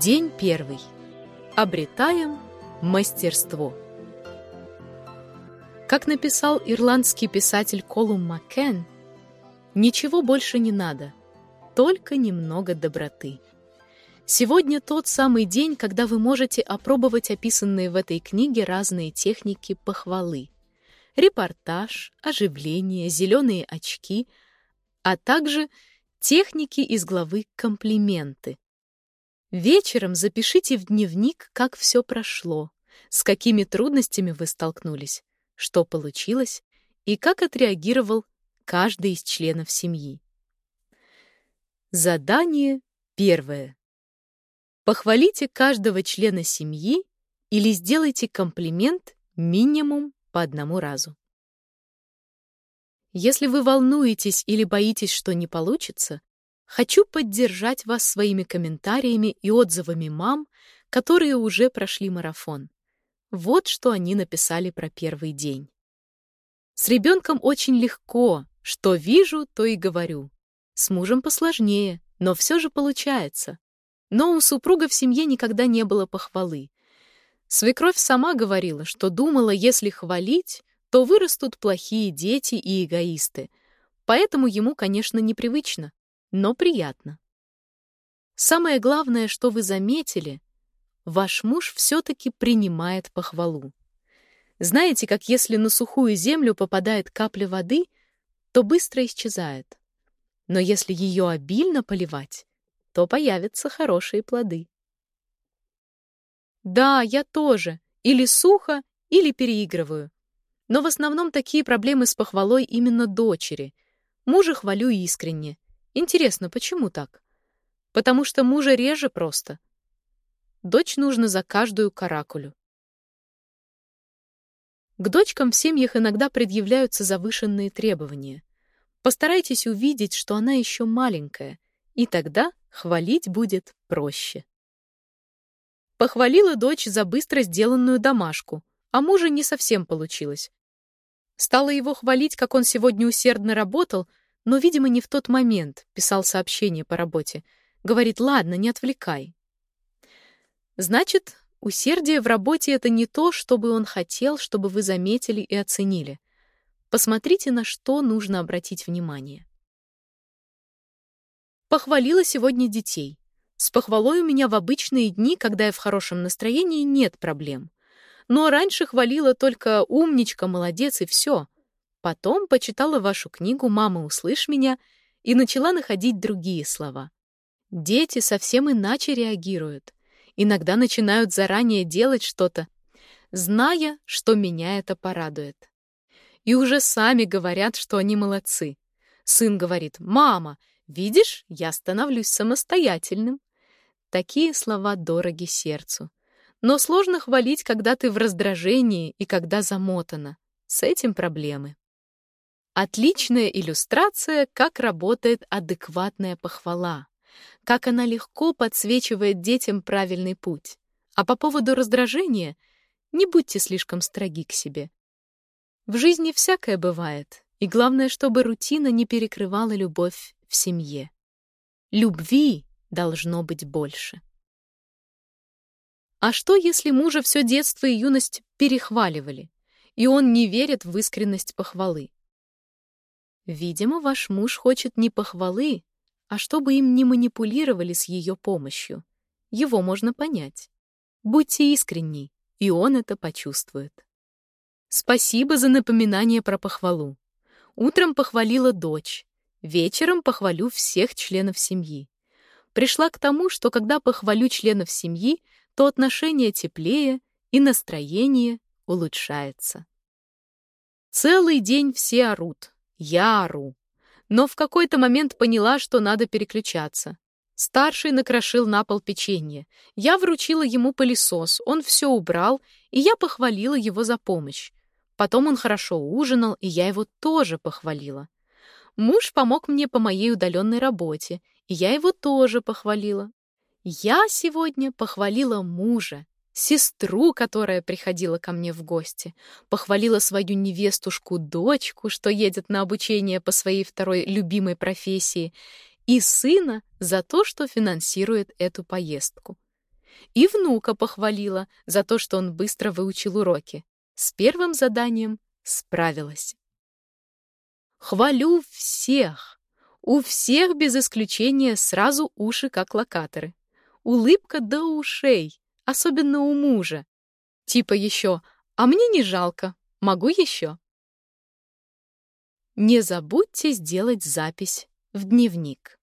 День первый. Обретаем мастерство. Как написал ирландский писатель Колум Маккен, ничего больше не надо, только немного доброты. Сегодня тот самый день, когда вы можете опробовать описанные в этой книге разные техники похвалы. Репортаж, оживление, зеленые очки, а также техники из главы «Комплименты», Вечером запишите в дневник, как все прошло, с какими трудностями вы столкнулись, что получилось и как отреагировал каждый из членов семьи. Задание первое. Похвалите каждого члена семьи или сделайте комплимент минимум по одному разу. Если вы волнуетесь или боитесь, что не получится, Хочу поддержать вас своими комментариями и отзывами мам, которые уже прошли марафон. Вот что они написали про первый день. С ребенком очень легко, что вижу, то и говорю. С мужем посложнее, но все же получается. Но у супруга в семье никогда не было похвалы. Свекровь сама говорила, что думала, если хвалить, то вырастут плохие дети и эгоисты. Поэтому ему, конечно, непривычно но приятно. Самое главное, что вы заметили, ваш муж все-таки принимает похвалу. Знаете, как если на сухую землю попадает капля воды, то быстро исчезает. Но если ее обильно поливать, то появятся хорошие плоды. Да, я тоже. Или сухо, или переигрываю. Но в основном такие проблемы с похвалой именно дочери. Мужа хвалю искренне, Интересно, почему так? Потому что мужа реже просто. Дочь нужно за каждую каракулю. К дочкам в семьях иногда предъявляются завышенные требования. Постарайтесь увидеть, что она еще маленькая, и тогда хвалить будет проще. Похвалила дочь за быстро сделанную домашку, а мужа не совсем получилось. Стала его хвалить, как он сегодня усердно работал — но, видимо, не в тот момент писал сообщение по работе. Говорит, ладно, не отвлекай. Значит, усердие в работе — это не то, что бы он хотел, чтобы вы заметили и оценили. Посмотрите, на что нужно обратить внимание. Похвалила сегодня детей. С похвалой у меня в обычные дни, когда я в хорошем настроении, нет проблем. Но раньше хвалила только умничка, молодец и все. Потом почитала вашу книгу «Мама, услышь меня» и начала находить другие слова. Дети совсем иначе реагируют. Иногда начинают заранее делать что-то, зная, что меня это порадует. И уже сами говорят, что они молодцы. Сын говорит, «Мама, видишь, я становлюсь самостоятельным». Такие слова дороги сердцу. Но сложно хвалить, когда ты в раздражении и когда замотана. С этим проблемы. Отличная иллюстрация, как работает адекватная похвала, как она легко подсвечивает детям правильный путь. А по поводу раздражения не будьте слишком строги к себе. В жизни всякое бывает, и главное, чтобы рутина не перекрывала любовь в семье. Любви должно быть больше. А что, если мужа все детство и юность перехваливали, и он не верит в искренность похвалы? Видимо, ваш муж хочет не похвалы, а чтобы им не манипулировали с ее помощью. Его можно понять. Будьте искренни, и он это почувствует. Спасибо за напоминание про похвалу. Утром похвалила дочь, вечером похвалю всех членов семьи. Пришла к тому, что когда похвалю членов семьи, то отношение теплее и настроение улучшается. Целый день все орут, я ору. Но в какой-то момент поняла, что надо переключаться. Старший накрошил на пол печенье. Я вручила ему пылесос, он все убрал, и я похвалила его за помощь. Потом он хорошо ужинал, и я его тоже похвалила. Муж помог мне по моей удаленной работе, и я его тоже похвалила. Я сегодня похвалила мужа, сестру, которая приходила ко мне в гости, похвалила свою невестушку-дочку, что едет на обучение по своей второй любимой профессии, и сына за то, что финансирует эту поездку. И внука похвалила за то, что он быстро выучил уроки. С первым заданием справилась. Хвалю всех. У всех без исключения сразу уши как локаторы. Улыбка до ушей, особенно у мужа. Типа еще «А мне не жалко, могу еще». Не забудьте сделать запись в дневник.